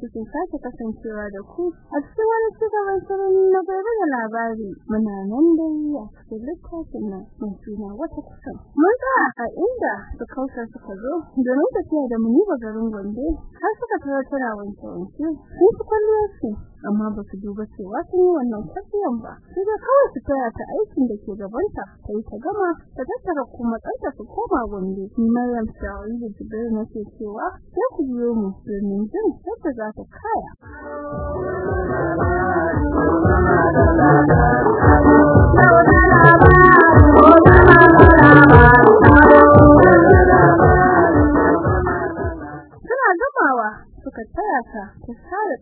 cikin sake kasancewa da ku a labari muna nan dai a cikin littafin nan mai suna wata kusan. Mun ga a inda su kausa suka zo domin tafiya da muni ba garin gombe har suka tarar tana wanke wanke sun su ƙwallo su amma ba su duba cewa sun yi wannan kwafiyan ba. Sai da kawai su taya ta aikin da ke gabanta ta yi ta gama ta tattara kuma tsanta su koma gombe. Maryam Shawi da Jibril nake cewa sai ku biyo mu domin jin yadda za ta kaya. Suna gamawa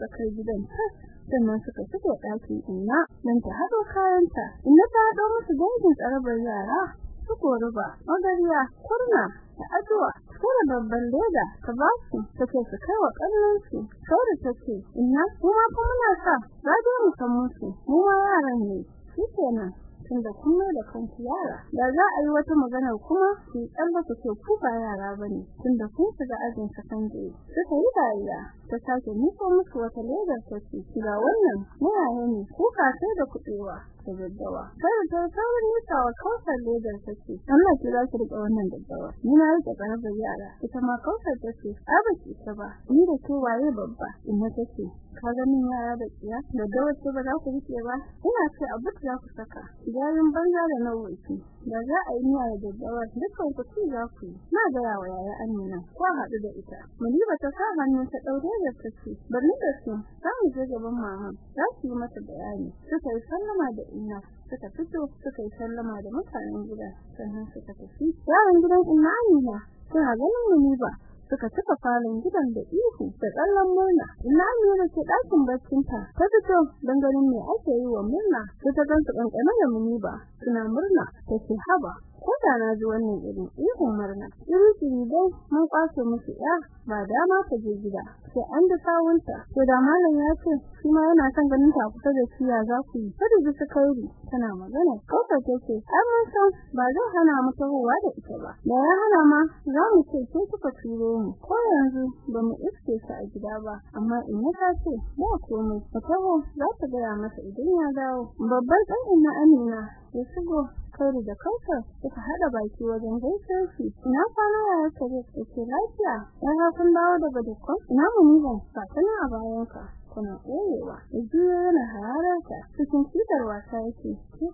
tsakar gidan tas sannan suka shigo ɗakin inna nan ta haɗo kayanta. Inna ta haɗo musu dangin tsarabar yara. Su goruba magariya kurna da addu'a. Kuma babban leda ta ba su take su kai wa kallon su saboda take inna kuma fa muna sa za mu san musu. Mu ma yaran ne. Shikenan tunda kun da kanku yara. Da za a yi wata magana kuma ki tsalla ku ce ku ba yara ba ne tunda kun shiga ajin sakandare. Suka yi dariya ta sake nufo musu wata ledar ta ce ga wannan yaye ne ku ka sai da kuɗewa da daddawa. Sai ta saurin nisa wa kawsar ledar ta ce Allah ki za ki riƙe wannan daddawa. Ni na riƙe karabar yara ita ma kawsar ta ce a ba ki ta ba ni da ke waye babba? Ina ta ce ka ga min yara da tsiya da dawa ce ba za ku riƙe ba? Ina ce abu za ku saka yayin banza da nauyi da za a yi miya da daddawa dukkan ku ci za ku na ga yawa yaya Amina ko haɗu da ita. Muni ba ta sa hannu ta daure da ta ce bari da su za mu je gaban mama za su yi mata bayani. Suka yi sallama da inna suka fito suka yi sallama da mutanen gida sannan suka tafi. Yaran gidan inna Amina suna ganin muni ba suka cika falon gidan da ihu da tsallan murna. Ina da ke ɗakin baccinta ta fito dan ganin me ake yi wa murna sai ta gansu kankana da muni ba suna murna ta ce haba ko da na ji wannan irin ihun murna. Iri iri dai mun ƙwace musu ya ba dama ta je gida sai an da sawunta. To da malam ya ce shi ma yana son ganin ta kusa da shi ya za ku yi? Kada ji su kairi tana magana. Kauka ce ce ai mun san ba zai hana mu tahowa da ita ba. Da ya hana ma za mu ce ke kuka turo mu. Ko yanzu ba mu iske ta a gida ba amma in ya ta ce ba komai. Ta taho za ta gaya masa idan ya dawo. Babban ɗan ina Amina ya shigo kauri da kautar suka hada baki wajen gaisar shi. Ina kwana ya kare ce lafiya. Dan kun dawo daga dukkan? Ina mu ne ba kana a bayan ka kuna koyewa jiya yana hararta cikin fitar wasa yake. Ko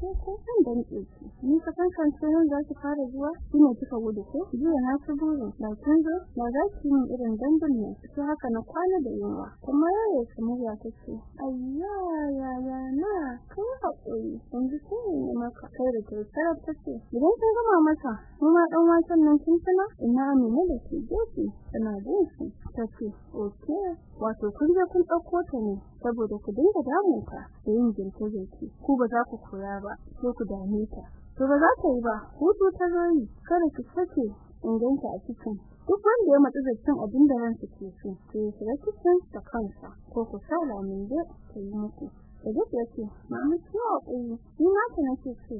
ko ko san dan ki. Ni ka san kan sunan za ki fara zuwa? Kina kika gudu ko? Jiya na ta buru da kin zo? Na za ki min irin dandan ne sai haka na kwana da yunwa. Kuma yayin kuma ya tace ayya ya ya na kai haƙuri yanzu sai ne maka? Kai da kai tace idan kin gama masa kuma dan wasan nan kin tana ina ne da ke gefe tana shi tace wato kun je kun ɗauko ta ne saboda ku dinga damu ka da yin girke girke ku ba za ku koya ba sai ku dame ta. To ba za ta yi ba hutu ta zo yi kada ki sake inganta a cikin. Duk wanda ya matsu da cin abin da ransa ke so sai ya shiga cikin da kansa ko ku sa lamin da ta yi muku. Da duk yake mamu ciwo ƙuri ni ma ta nake ce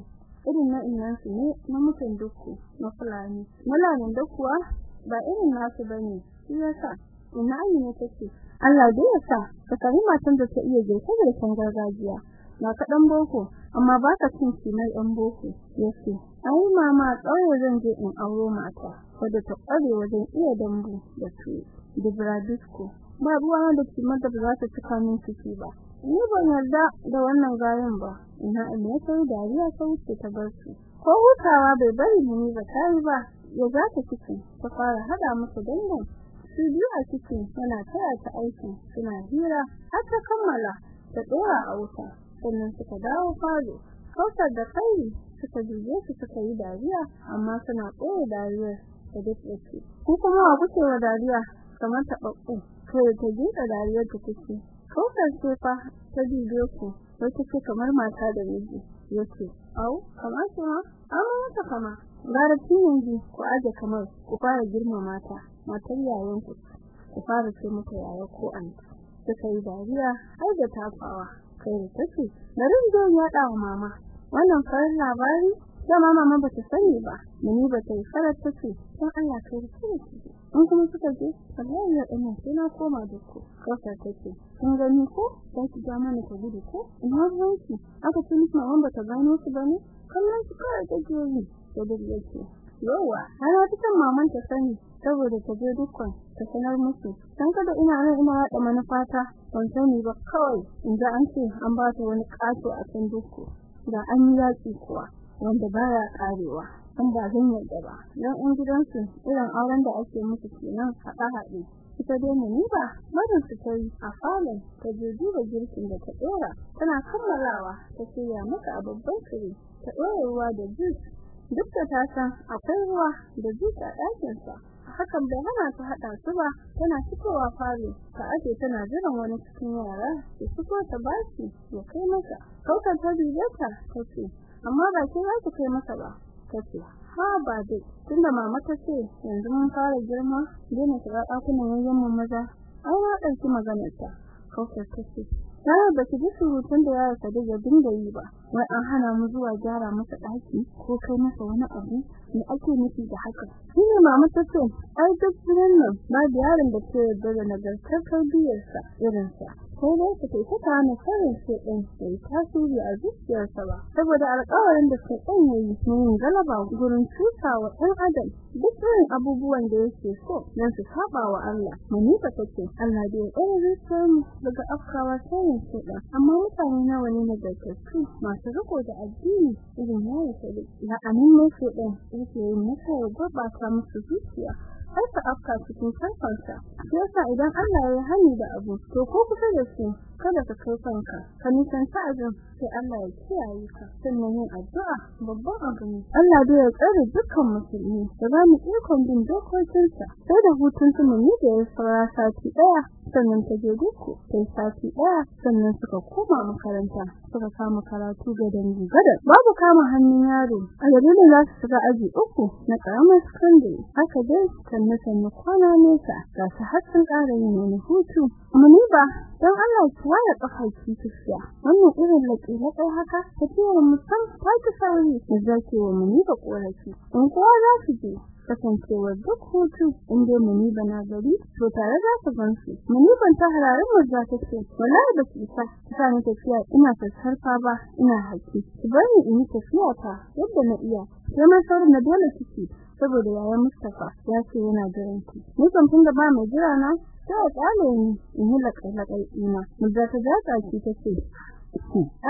irin na innan su ne na mutan dukku na fulani. Malamin kuwa ba irin nasu ba ne shi yasa ina ne take? Allah dai ya sa ka kari matan da ta iya girke girken gargajiya. Na kaɗan boko amma ba ka cin kimar ɗan boko ya ce ai mama tsauye zan je in auro mata wadda ta ƙware wajen iya dambu da tuwo. Da bradisco ba ruwa da kimar da ba za ta cika min ciki ba. Ni ban yarda da wannan gayan ba. Ina ne sai dariya ta wuce ta bar su ko hutawa bai bari ni ba tayi ba ya za ta cikin ta fara hada musu dangan su biyu a cikin yana taya ta aiki suna hira har ta kammala ta dora a wuta sannan suka dawo falo. Kautar da kai suka duje su suka yi dariya amma suna koyi dariyar da duk yake ku kuma wa kuke wa dariya? Kamar ta babbu kai ta jinka dariyar ta take. Kautar ce fa ta duje ku wata ce kamar mata da miji. Yace au kamar ce ma? Amma mata kama. Gara yanzu ku aje kamar ku fara girma mata matar yayin ku ku fara ce mata yaya ko an suka yi dariya har da tafawa kai da take na rinjo ya dawo mama. Wannan farin labari dama mama ba ta sani ba mani ba ta yi farar take don Allah kai da in kuma suka je wallahi ya dana sai na koma da ku. Kasa take kun gani ko? Sai ki ga mana ta gudu ko? Ina ruwanki aka ce miki mama ba ta gano su ba ne kallon su kawai take yi. Da duk yake yawa wata san maman ta sani saboda ta je dukkan ta sanar musu. Dan kada ina nan ina yada manufata ban sani ba kawai in ga an ce an ba ta wani kato a kan dukku. Da an yaki kuwa wanda baya karewa an ba zan yarda ba. Dan in gidansu irin auren da ake musu kenan a haɗe ita dai ne ba madan su kai a falon ta je duba girkin da ta dora tana kammalawa ta shirya maka a babban kire ta dora ruwa da juice duk da ta san akwai ruwa da juice a ɗakin sa hakan bai hana ta hada su ba. Tana fitowa falo ta aje tana jiran wani cikin yara ya fito ta bashi ya kai masa. Kaukar ta bibiyarta tace amma ba ki za ki kai masa ba. Tace ha ba dai. Tunda mama ta ce yanzu mun fara girma dena shiga ɗakunan yayin mu maza. Ai na ɗauki maganar ta kaukar tace Sai ba ki ji surutun da yara ya dinga yi ba. Wai an hana mu zuwa gyara masa ɗaki ko kai masa wani abu? Me ake nufi da haka? Shine mama ta ce ai duk nan ba da yaron da ke da nagartar tarbiyarsa irin sa sai dai ta kai ta na sanin shi din sai tasiri a zuciyarsa ba. Saboda alƙawarin da sai ɗan yayi mun galaba gurin cutawa ɗan adam duk abubuwan da yake so dan su saba wa Allah. Muni ta take Allah da ya tsare zuciyar daga afkawa sai shi da amma mutane nawa ne na gaskatu masu riko da addini irin yayi na amin ne shi din yake masa gaba musu zuciya. Har ta afka cikin sarfansa yasa idan Allah ya hani da abu to ko kusa da shi kada ka kai kanka ka nisan ta ajin sai Allah ya kiyaye ka. Sannan yin addu'a babban abu ne. Allah da ya tsare dukkan musulmi da ba mu ikon bin dokokinsa. Sai da hutun su ne da ya fara sati ɗaya sannan ta je duku sai sati ɗaya sannan suka koma makaranta suka kama karatu ga dangi. Gada babu kama hannun yaro. A da za su shiga aji uku na karamar secondary haka dai sannan sannan kwana nesa ga su har sun ƙara yin wani hutu. Muni ba don Allah ki waya kafar ki tafiya wannan irin laki na kai haka tafiyar musam ta ki sauri da zaki wa muni ba korafi in kowa za su je kasancewar duk hutu inda muni bana gari to tare za su gansu muni ban ta hararin murza ta ce wallahi ba ki sa ta ni tafiya ina sassarfa ba ina haki ki bari in yi tafiya ta yadda na iya. Sai ma saurin na dole kike saboda yayan Mustafa ya ce yana jiran ki. Ni kan tun da ba mai jira na sai kale ni in yi lakai-lakai ina murza ta tace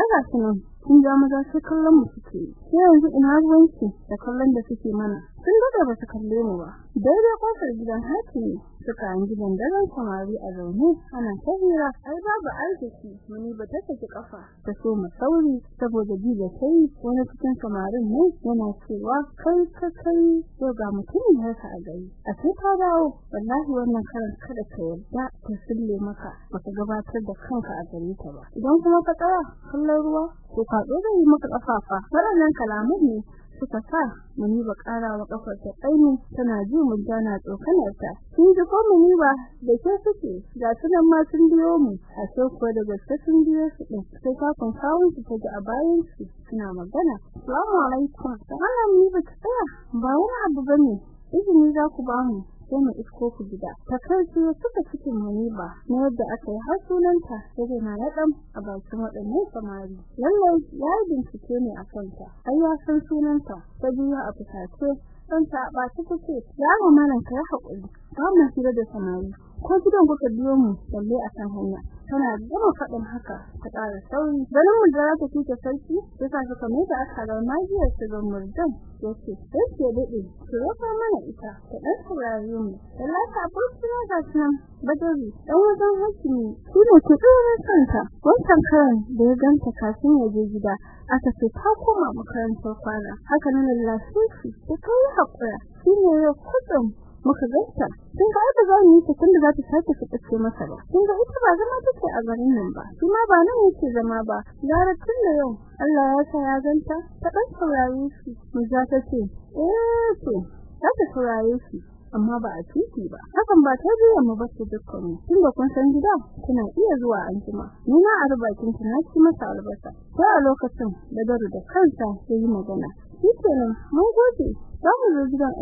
Aga sunan kun ga maza sai kallon mu suke sai yanzu ina ruwanki da kallon da suke mana? Sun daga ba su kalle mu ba. Daidai ƙofar gidan hakimi suka an gidan daren samari a zaune. Ana ta hira. Ai babu arziki. Muni ba ta saki kafa. Ta so mu sauri saboda ji da kai wani cikin samarin ne yana cewa kai ka kai to ga mutumin haka a gari. A sai ka dawo. Wallahi wannan karan kada ka yarda ta sille maka. Baka gabatar da kanka a gare ta ba. Idan kuma ka tsaya kallon ruwa ko dole yi maka kafafa waɗannan kalaman ne suka sa muni ba ƙara wa kafar ta tsaini tana ji mun dana tsokanar ta kin ji ko muni ba da ke suke? Ga sunan ma sun biyo mu. A ko da gaske sun biyo su din sai ka kun kawo su ta a bayan su suna magana. Assalamu alaikum. Allah ni ba tsaya. Ba wani abu ba ne. Izini za ku ba mu. Sai mu isko ku gida. Ta kai su suka cikin muni ba na yadda aka yi har sunanta sai na nadam a bakin waɗannan samari. Lallai ya bincike ne a kanta. Ai ya san sunanta. Ta biya a fusace dan ta ba ta ce ya mu mana kai haƙuri ba mu hira da samari. Ko gidan kuka biyo mu balle a kan hanya. Tana gama faɗin haka ta ƙara sauri. Ganin mu da ta tuke sarki yasa suka mai da aka ga majiyar su ga murdan ya ce sai ke daɗe ki roƙa mana ita ta dan saurare mu. Ta burkina ga sunan badari dan wajen hakimi shi ne ke tsere kanta wancan karan da ya ganta kafin ya je gida aka ce ta koma makarantar kwana. Haka nan lafiya da kai hakura shi ne ya kuɗin muka ganta kin ga ita za mu yi ta tunda za ta sake fitace masa ba. Kin ga ita ba zama take a garin nan ba. Kuma ba nan yake zama ba. Gara tun da yau Allah ya sa ya ganta ta dan saurare shi. Mu za ta ce eh to za ta saurare shi. Amma ba a titi ba. Hakan ba ta biya mu ba su dukkan tunda kun san gida kuna iya zuwa anjima. Ni na a rubakin na ci masa albasa. Ko a lokacin da daru da kansa yayi magana. Shikenan mun gode. Za mu zo gidan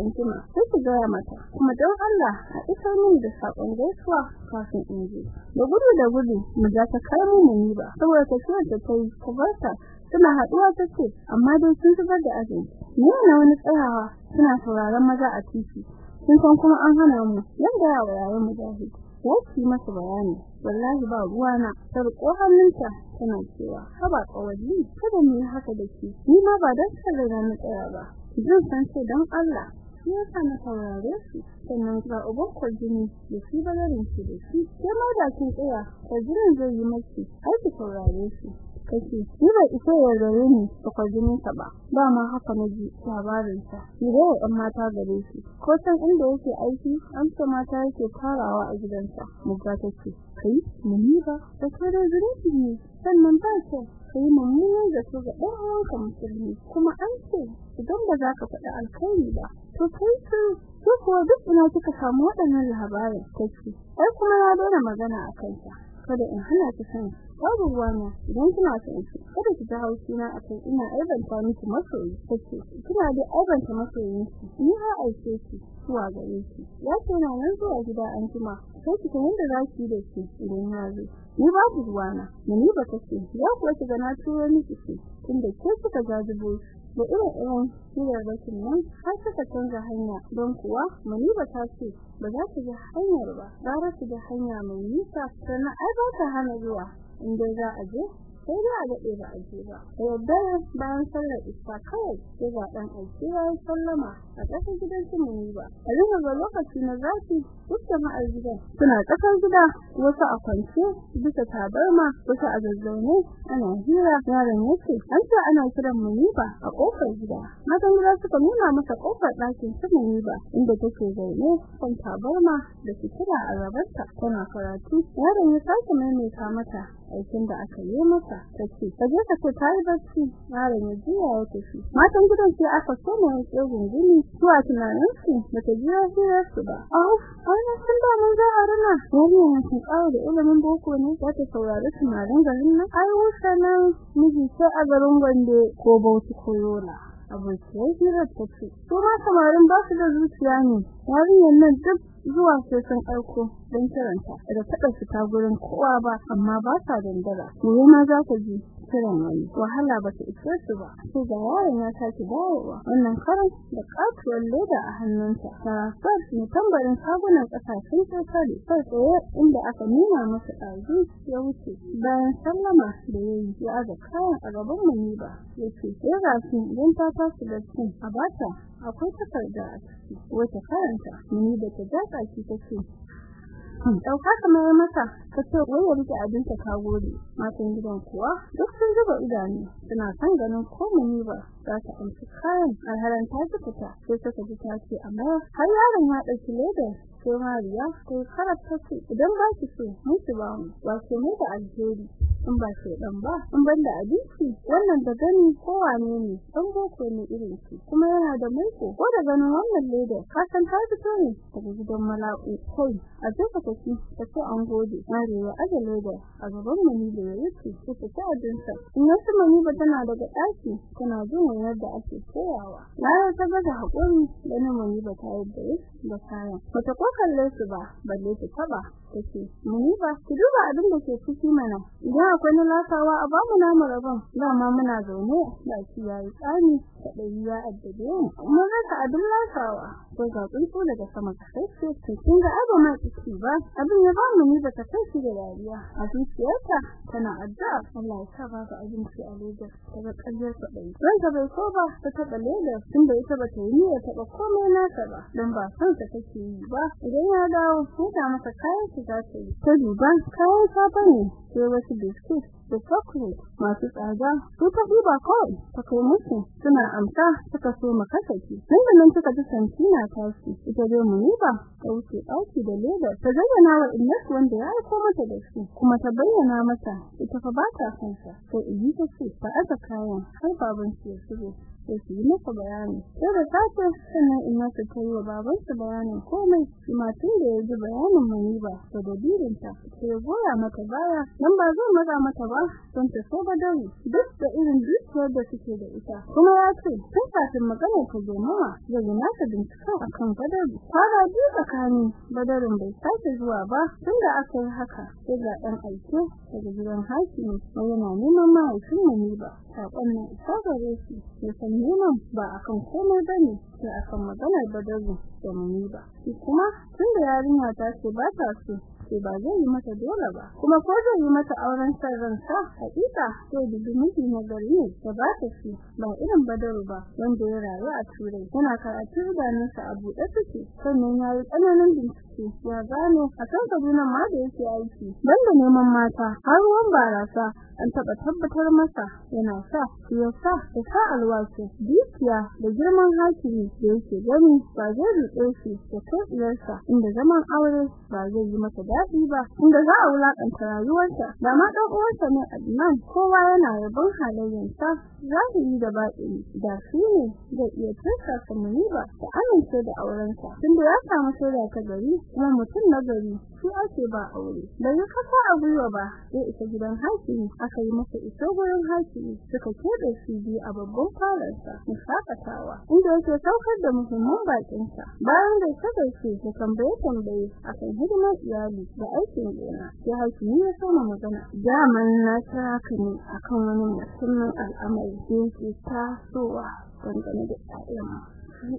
sai ku gaya mata. Kuma don Allah a isar min da saƙon gaisuwa kafin in je. Da gudu da gudu mu za ta kai mu ni ba. Saboda tafiyar da ta yi ta barta suna haɗuwa take amma dai sun zubar da azumi. Ni na wani tsayawa suna sauraron maza a titi. Sun san kuma an hana mu. Yanda yawa yayin mujahid wasu masa bayani. Wallahi ba ruwa na. Sarko hannunta tana cewa haba kawali kada mu yi haka da shi ni ma ba dan kalle na tsaya ba. Zan san sai dan Allah. Shi yasa na saurare shi. Sannan ga uban kwajini da shi bagarin shi da shi. Sai ma da kin tsaya kwajinin zai yi maki ai ki saurare shi. Kace ni ba isa yarda ni da kwajinin sa ba. Ba ma haka na ji labarin sa ni da ɗan mata gare shi. Ko san inda yake aiki ce mata yake farawa a gidansa. Mu ga take kai muni ba. Da kare zunubi ne. Sannan ba ce kai da su ga ɗan uwanka musulmi. Kuma an ce idan ba za ka faɗi alkhairi ba to kai su ko kuwa duk ina kika samu waɗannan labarin kace ai kuma ya daina magana a kansa kada in hana ki san babu ruwana idan kina son shi kada ki ji haushi na akai ina aibanta miki masoyi kace kina da aibanta masoyin ki ni ha aike ki zuwa gare ki. Ya ce na nan zuwa gida an jima sai ki san yadda za ki da shi idan ya zo. Ni babu ruwana. Ni ba kace ya kuwa ki ga na turo miki shi inda ke kika jajibo da irin irin hirarrakin nan har suka canza hanya. Don kuwa Maniba ta ce ba za ta ga hanyar ba. Gara su ga hanya mai nisa. Sannan ai ba ta hana zuwa. Inda za a je sai da daɗe ba a je ba. Da yadda bayan sallar isa kawai sai ga ɗan aiki sallama a ƙasar gidan su Maniba a rina ga lokaci na zafi duk jama'ar suna ƙasar gida wasu a kwance bisa tabarma wasu a zazzaune ana hira yaron yake an ce ana kiran Muniba a ƙofar gida. Matan gida suka nuna masa ƙofar ɗakin su Muniba inda take zaune kan tabarma da fitila a gabarta tana karatu. Yaron ya sake maimaita mata aikin da aka yi masa tace kaje ka ce tayi bacci. Yaron ya jiya ya tafi. Matan gidan sai aka soma ya gungumi zuwa tunanin su jiya hirar su ba. Ah wannan sun da mun za a rana wani sun kawo da ilimin boko ne za ta saurari tunanin garin nan? Ai wuta nan miji sai a garin Gombe ko Bauchi ko Yola. Abokiyar hirar ta to ma samarin ba su da zuciya ne. Yarinyar nan duk zuwa sai sun aiko don kiranta da taɓa fita gurin kowa ba amma ba sa dandara. Mu ma za ka ji? Kiran wani. Wahala ba ta ishe su ba. Sai ga yaron ya sake dawowa. Wannan karan da katuwar leda a hannunsa sarasar ne tambarin sabunan ƙasashen ƙetare sai tsaye inda aka nuna masa ɗazu ya wuce. Bayan sallama da ya yi ya aza kayan a gaban mu ba. Ya ce ya gashi idan ta tashi da cin a bata akwai takarda a ciki. Wata karanta. Ni da ta daka shi take ɗauka kamar mata kace wai ya riƙe abinta ka gode matan gidan kuwa duk sun zuba idanu suna san ganin ko muni ba za ta amsa kayan. Alharan ta fita sai suka ji ta ce amma har yaron ya ɗauki leda sai Mariya ko karata ce idan ba ki so mu ba mu. Ba ce mu da alheri? In ba ce dan ba in banda abinci wannan da gani ko wane ne dan boko ne irin shi kuma yana da mulko ko da ganin wannan leda ka san ta fito ne daga gidan malaku kai a duka take ta ce an gode. Mariya aje leda a gaban mu ne da yake ta ta adinsa in wasu mani ba tana daga daki tana jin yadda ake koyawa. Na ta ga haƙuri da nan mani ba ta yadda da kayan bata ko kalle su ba balle ta taba tace muni ba ki duba abin da ke ciki mana. Idan akwai na lasawa a ba mu namu rabon. Dama muna zaune da shi yayi tsani da ya addabe mu. Mun rasa abin lasawa. Ko ga tsuntsu daga sama sai ce kin ga abu ma ciki ba. Abin ya ba mu ni da ta kai da dariya. A zuciyarta tana addu'a. Allah ya sa ba abinci a Lagos daga ƙaryar sa dai dan ta bai so ba. Ta taba Lagos tunda ita ba ta yi niyyar taba komai nasa ba. Dan ba san ta take yi ba. Idan ya dawo ko da masa kayan su za ta yi. Ta duba kayan safa ne sai wasu da biskit da chocolate masu tsada. Su ta diba kawai ta kai musu suna amsa suka so makasaki nan da nan suka ji santina tashi. Ita dai muniba ta wuce ɗauki da leda ta zayyana wa Ilyas wanda ya aiko mata da shi kuma ta bayyana mata ita fa ba ta son sa. Sai iyi ta ce ta aza kayan har baban su ya shigo. Sai su yi masa bayani. Sai da safe sannan in masa ta yi wa babansa bayanin komai kuma tun da ya ji bayanin Muniba da dalilinta sai ya goya mata baya. Dan ba zai maza mata ba don ta so badari duk da irin dukiyar da suke da ita. Kuma ya ce tun kafin magana ta zo mawa zai yi nasa bincika akan badari. Fara biyu tsakanin badarin bai sake zuwa ba tun da aka yi haka sai ga ɗan aike daga gidan hakimi yana neman mahaifin Muniba saƙon na isa gare shi ya san neman ba akan komai ba ne sai akan maganar badari da Muniba shi kuma tun da yarinya ta ce ba ta so ce ba zai yi mata dole ba. Kuma ko zai yi mata auren san ransa hakika sai dubi miji na gari da ba ta shi ba irin badaru ba wanda ya rayu a turai. Yana karatu idanunsa a buɗe suke sannan ya yi tsananin bincike ya gano a kan kaduna ma da yake aiki. Banda neman mata har ruwan barasa an taɓa tabbatar masa yana sa ya sa ya sa alwashi. Dukiya da girman hakimi da yake gani ba zai riƙe shi da kai inda zaman aure ba zai yi masa daɗi ba inda za a wulaƙanta rayuwarsa. Da ma ɗan uwansa ne Adnan kowa yana yabon halayensa. Zahiri da baɗini da shi ne zai iya tsaka samuni ba da amince da aurensa. Tunda ya samu shaida ta gari kuma mutum na gari shi ake ba aure. Da ya kasa a gwiwa ba sai isa gidan hakimi. Aka yi masa iso gurin hakimi suka keɓe shi biyu a babban falarsa na shaƙatawa inda yake saukar da muhimman bakinsa bayan da saka shi da tambaye tambaye akan hidimar iyali da aikin gona. Sai hakimi ya soma magana. Daman na kira ka ne akan wani muhimmin al'amari da yake tasowa dangane da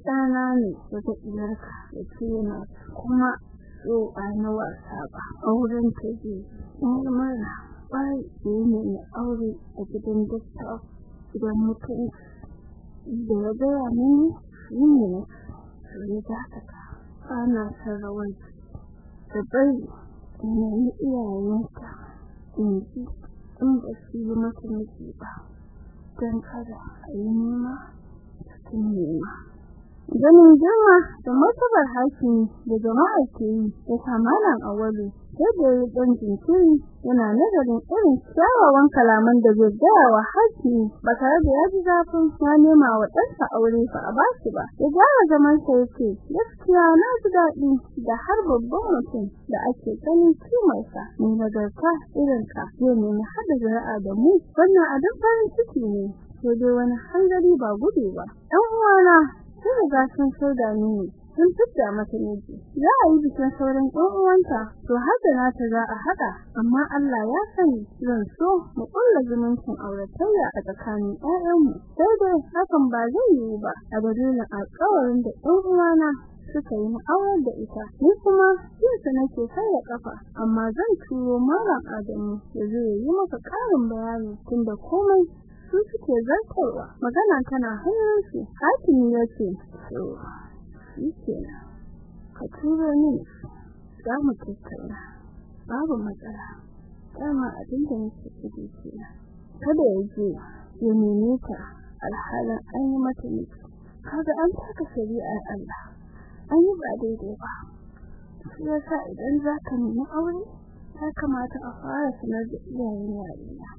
ɗana ne wata ɗiyarka da ke yana kuma so a na wasa ba auren ta je in mara bai da ne aure a gidan dakta idan mutum da ya gaya mini shi ne shi da haka ana sarawar da bai ne iyayenta in ji in ba su yi mata miji ba don kada a yi nema cikin nema ganin girma da martabar hakimi da jama'a ke yi da kamalan awalu sai da ya dan jinkiri yana nazarin irin kyawawan kalaman da zai gaya wa hakimi ba tare da ya ji zafin ya nema wa ɗansa aure ba a bashi ba. Ya gyara zaman sa yake gaskiya na ji daɗi da har babban mutum da ake ganin kimarsa mai nagarta irin ka zai nemi haɗa zuri'a da mu. Wannan abin farin ciki ne sai dai wani hanzari ba gudu ba. Ɗan uwana sun riga sun shaida mini sun fitta mata miji. Za a yi bikin sauran ɗan to haka nata za a haɗa amma Allah ya sani zan so mu ƙulla zumuncin auratayya a tsakanin ƴaƴanmu. Sai dai hakan ba zai yiwu ba a dalilin alƙawarin da ɗan suka yi aurar da ita. Ni kuma yinsa nake ya kafa amma zan turo malam Adamu zo ya yi maka ƙarin bayani tunda komai su suke zartarwa. Magana tana hannunsu hakimi ya ce shikenan ka turo ni za mu tattauna. Babu matsala. Dama abin da nake ciki kenan kada ya je ya neme ta alhalin an yi mata miki. Kaga an taka shari'ar Allah. An yi ba daidai ba. Shi yasa idan za ka nemi aure ya kamata a fara sanar da iyayen yarinya.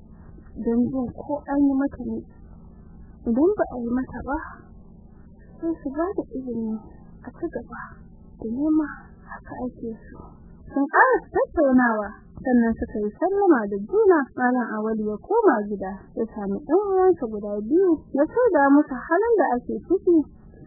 Don jin ko an yi mata ne. Idan ba a yi mata ba sai su ba da izini a ci gaba da nema haka ake so. Sun ƙara tattaunawa sannan suka yi sallama da juna. Malam awali ya koma gida ya sami ɗan uwansa guda biyu ya da musu halin da ake ciki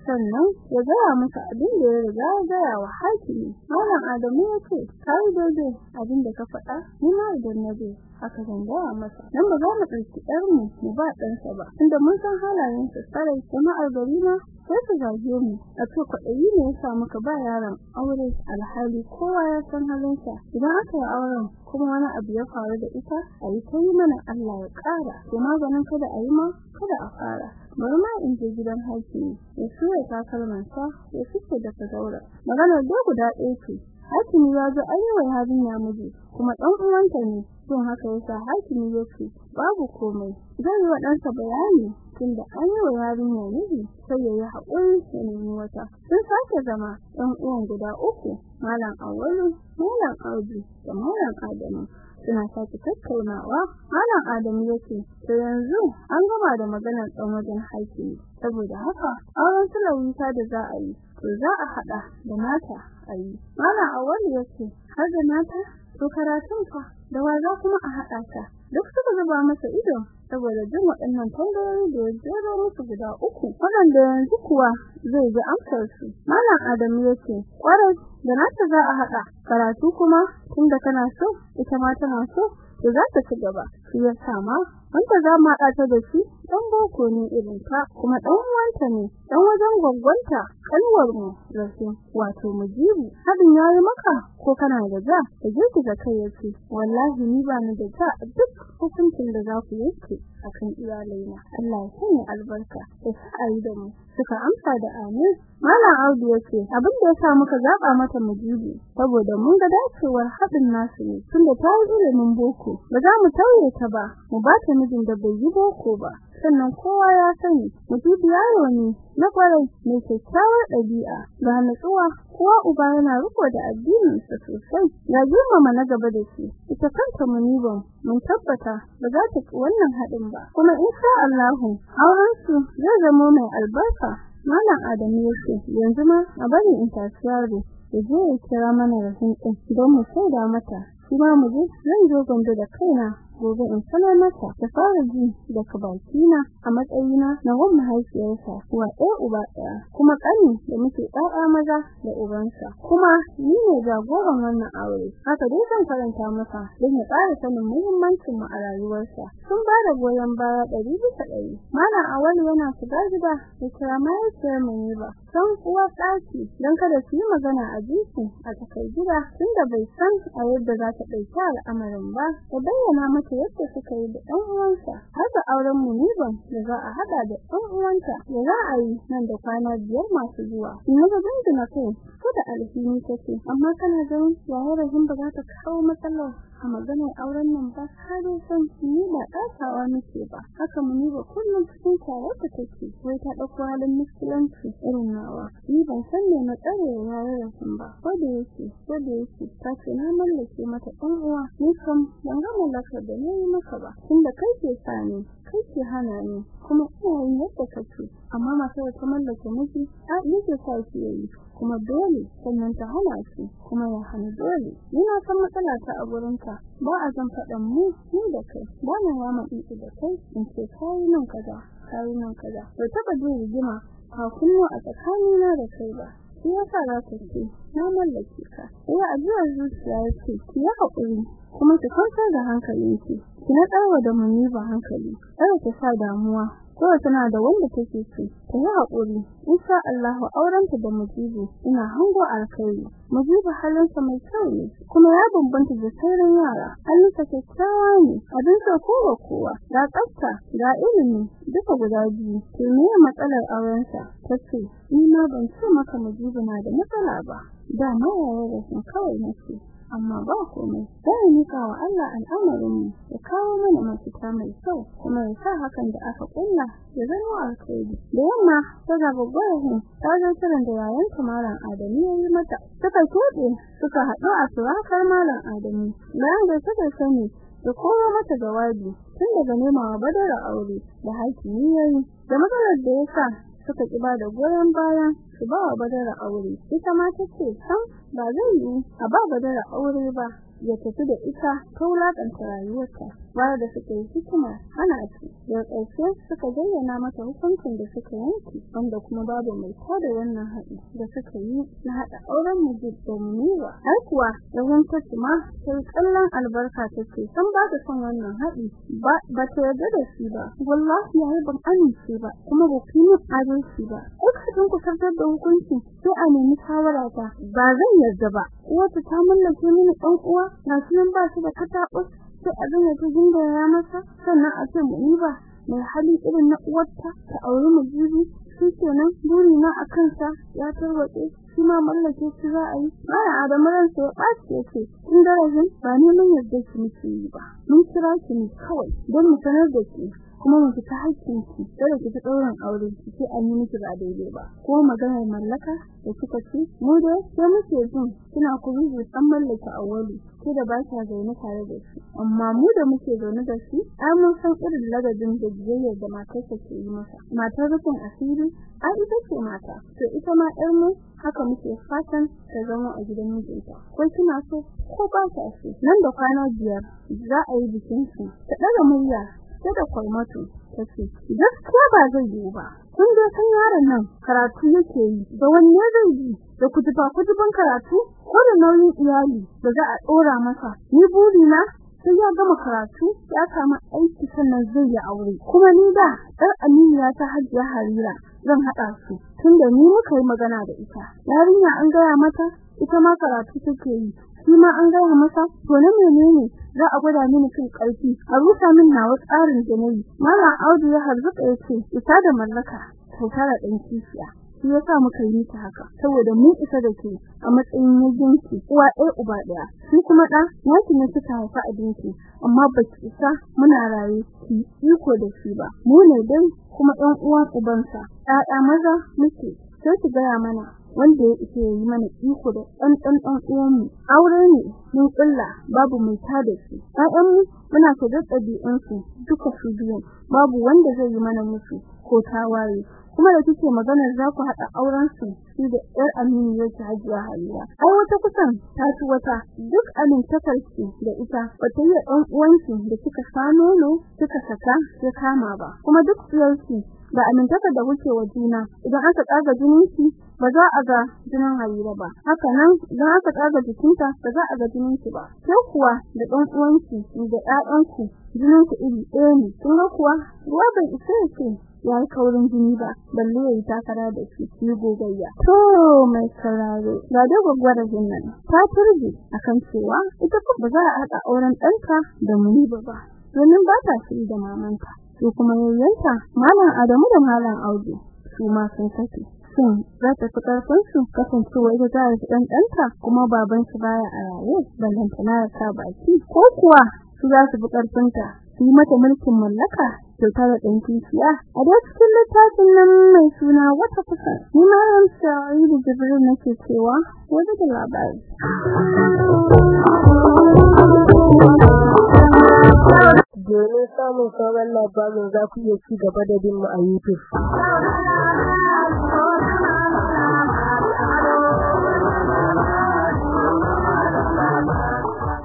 sannan ya gaya musu abin da ya riga ya gaya wa hakimi. Malam adamu ya ce kai daidai abin da ka faɗa ni ma idan na je aka gaya masa. Dan ba za mu ɗauki ɗar mu mu ba ɗansa ba tunda mun san halayen sa sarai jama'ar gari ma sai su zage mu. A ce kwaɗayi ne ya sa muka ba yaron aure alhali kowa ya san halinsa. Idan aka yi auren kuma wani abu ya faru da ita a yi ta yi mana Allah ya ƙara. To maganin kada a yi ma kada a fara. Bari ma in je gidan hakimi ya shirya takalmansa ya fice daga daura. Maganar da guda ɗaya ce. Hakimi ya ga ayyukan yarinya miji kuma ɗan uwanta ne. Don haka yasa hakimi yake babu komai. Zan yi wa ɗansa bayani tunda an yi wa yarinya miji sai ya yi haƙuri ya nemi wata. Sun sake zama ɗan uwan guda uku malam awalu malam audu da malam adamu. Suna sake tattaunawa malam adamu yake to yanzu an gama da maganar ɗan wajen hakimi saboda haka auren sulawita da za a yi to za a haɗa da nata a yi. Malam awalu yake har da nata? To karatun fa da wa za kuma a haɗa ta. Duk suka zuba masa ido saboda jin waɗannan tambayoyi da ya jero musu guda uku. Waɗanda yanzu kuwa zai ji amsar su. Malam adamu ya ce ƙwarai da nata za a haɗa. Karatu kuma tunda kana so ita ma tana so to za ta ci gaba. Shi ya sama wanda za mu haɗa ta da shi dan boko ne irin ta kuma dan uwanta ne dan wajen gwaggwanta kalwar mu rashi wato mujibu hadin yayi maka ko kana da ja da da kai ya ce wallahi ni ba ni da ja duk hukuncin da za ku yanke akan iyalaina. Allah ya sanya albarka da sa'ayi da mu. Suka amsa da amin. Malam Audu ya ce abin da yasa muka zaba mata mujibu saboda mun ga dacewar hadin nasu ne tunda ta yi ilimin boko. Ba za mu tauye ta ba mu ba ta mijin da bai yi boko ba. Sannan kowa ya sani mujibu yaro ne na ƙwarai mai kyakkyawar ɗabi'a. Ga nutsuwa kowa uba yana riko da addinin sa sosai. Ya girmama na gaba da shi ita kanta muniban mun tabbata ba za ta wannan haɗin ba. Kuma insha Allah auren su zai zama mai albarka. Malam Adamu ya ce yanzu ma a bari in tashi yaro ya je kira mana rahin din don mu shaida mata. Kuma mu je zan zo gombe da kaina gobe in sanar mata ta fara ji daga bakina a matsayina na gwamna haifiyarsa wa ɗaya uba ɗaya kuma ƙani da muke ɗaɗa maza da ubansa. Kuma ni ne jagoran wannan aure. Haka dai zan karanta masa don ya ƙara sanin muhimmancin mu a rayuwarsa. Sun ba da goyon baya ɗari bisa ɗari. Malam awali yana shiga gida ya kira mahaifiyar mu ne ba. San uwa ɗaki don kada su yi magana a jiki a tsakar gida tunda bai san a yadda za ta ɗauki al'amarin ba ya bayyana mata yadda suka yi da ɗan uwansa. Har da auren mu ne ban da za a haɗa da ɗan uwanta da za a yi nan da kwana biyar masu zuwa. In ga na kai da alhini take amma kana ganin yaya rahim ba za ta kawo matsalar? A maganar auren nan ba har san ni ba ɗasawa nake ba. Haka mu ne ba kullum cikin tare ta take wai ta ɗauko halin muskilanci irin nawa. Ni ban san me matsare yaya rahim ba. Ko da yake ko da yake ta ce na mallake mata ɗan uwa. Ni kam ban ga mallakar da na yi maka ba tunda kai ke sani kai ke hana ni kuma ina yin yadda kake amma masu ta mallake miji a yake sa shi yayi kuma dole sannan ta hana shi kuma ya hana dole. Ina san matsala ta a gurinka ba a zan faɗan mu ni da kai ba na ya maɗi da kai in ce kai nan kaza kai nan kaza. Bai taɓa jin rigima a kunno a tsakanina da kai ba shi yasa za ka na mallake ka. Ya ajiyar zuciya ya ce ki yi haƙuri kuma ki kwantar da hankalinki. Ki na tsarwa da muni ba hankali. Kada ki sa damuwa. Ko tana da wanda take so. Ta yi haƙuri. Insha Allah aurenta da mujibu ina hango alkhairi. Mujibu halinsa mai kyau ne. Kuma ya bambanta da sauran yara. Halinsa kyakkyawa ne. Abin so kowa kowa. Ga tsafta ga ilimi. Duka guda biyu. To me matsalar aurensa? Tace ni ma ban ce maka mujibu na da matsala ba. Da ma yaya da kawai nake. Amma ba komai. Sai ni ka wa Allah al'amarin ya kawo mana mafita mai kyau kuma ya sa hakan da aka kulla ya zama alkhairi. Da yamma ta ga babbar ta zo kiran da yayan malam Adamu ya yi mata. Suka kode suka haɗu a surakar malam Adamu. Bayan da suka sani da kowa mata jawabi tun daga nemawa badara aure da hakimi yayi da matsalar da ya sa suka kiba da goyon baya su ba wa badara aure. Ita ma tace san ba zai yi a ba badara aure ba. Ya tafi da ita ta wulaƙanta rayuwarta bayan da suka yi hikima ana ci da ƙarshe suka zayyana mata hukuncin da suka yanki wanda kuma babu mai tada wannan haɗi da suka yi na haɗa auren mujib da muniwa har kuwa yawan tace ma sai kallon albarka take san ba ta son wannan haɗi ba ta yarda da shi ba. Wallahi yayi ban amince ba kuma ba ku yi adalci ba. Kun ku tabbatar da hukunci sai a nemi shawara ta. Ba zan yarda ba. Wata ta mallake mini ɗan uwa na sunan ba shi da kataɓus sai abin ya ta jinda ya masa. Sannan a ce mu ba mai hali irin na uwarta ta auri mujibi shi kenan buri na a kansa ya tarwatse shi ma mallake shi za a yi. Baya adamu ransa ya ɓaci ya ce in darajin ba neman muke yi ba. Mun kira ki ne kawai don mu sanar da ki kuma mu fita haƙƙin ki kada ki ta ɗaurin aure ki ce an yi miki ba daidai ba. Ko maganar mallaka da kika ce mu dai sai muke jin kina kuri san mallaka awali ke da ba ta zaune tare da shi. Amma mu da muke zaune da shi ai mun san irin ladabin da biyayyar da matarsa ke yi masa. Matar rufin asiri ai ita ce mata. To ita ma ƴar mu haka muke fatan ta zama a gidan mijinta. Ko kina so ko ba ta so nan da kwana biyar za a yi bikin ta ɗaga murya sai da kwalmatu tace gaskiya ba zai yi ba. Kun ga san yaron nan karatu yake yi da wanne zai yi? Da kutuba kutuban karatu ko da nauyin iyali da za a dora masa? Ni burina sai ya gama karatu ya kama aiki sannan zai yi aure. Kuma ni da ɗan aminiya ta hajiya harira zan haɗa su tunda ni muka yi magana da ita. Yarinya an gaya mata ita ma karatu take yi. Shi ma an gaya masa to na menene? Za a gwada mini kan ƙarfi a rusa min nawa tsarin da na yi Audu ya harzuka ya ce ita da mallaka sai tara ɗan kishiya. Shi yasa muka yi miki haka saboda mun isa da ke a matsayin yajinki uwa ɗaya uba ɗaya. Shi kuma ɗa naki ne kika haifa abinki amma ba ki isa muna raye ki iko da shi ba. Mu ne dai kuma ɗan uwan ubansa. Ɗaya maza muke sai ki gaya mana wanda ya ike yi mana iko da ɗan ɗan ɗan uwanmu aure ne mun kulla babu mai ta da shi. Ɗayan mu muna so da ɗabi'un su duka su biyu babu wanda zai yi mana musu ko tawaye kuma da kike maganar za ku haɗa auren su shi da ƴar Aminu yake hajiya Haliya ai wata kusan ta ci wata. Duk amintakar ki da ita wata yi ɗan uwanki da kika sa nono kika saka ya kama ba. Kuma duk tsiyarki da amintakar da kuke wa juna idan aka tsaga jininki ba za a ga jinin Halira ba haka nan idan aka tsaga jikinta ba za a ga jininki ba. Sai kuwa da ɗan uwanki da ƴaƴanku jininku iri ɗaya ne. Ga kuwa ruwa bai isa ce ya yi kaurin jini ba balle ya yi takara da shi yi gogayya. To mai sauraro ga da gwagwara nan. Ta turbi akan cewa ita ba za a haɗa auren ɗanta da muni ba ba domin ba ta shiri da mamanta. Su kuma yayyanta malam Adamu da malam Audu su ma sun sake shin za ta fi ƙarfin su kasancewa ita ta yi dan danta kuma baban su baya a raye? Ballanta na ta baki. Ko kuwa su za su fi ƙarfin ta su mata mulkin mallaka da ɗan kishiya. A da cikin littafin nan mai suna wata kusa ni ma ran sai da jibril nake cewa wanda da labari. Domin samun sauran labarin za ku iya ci gaba da bin mu a YouTube.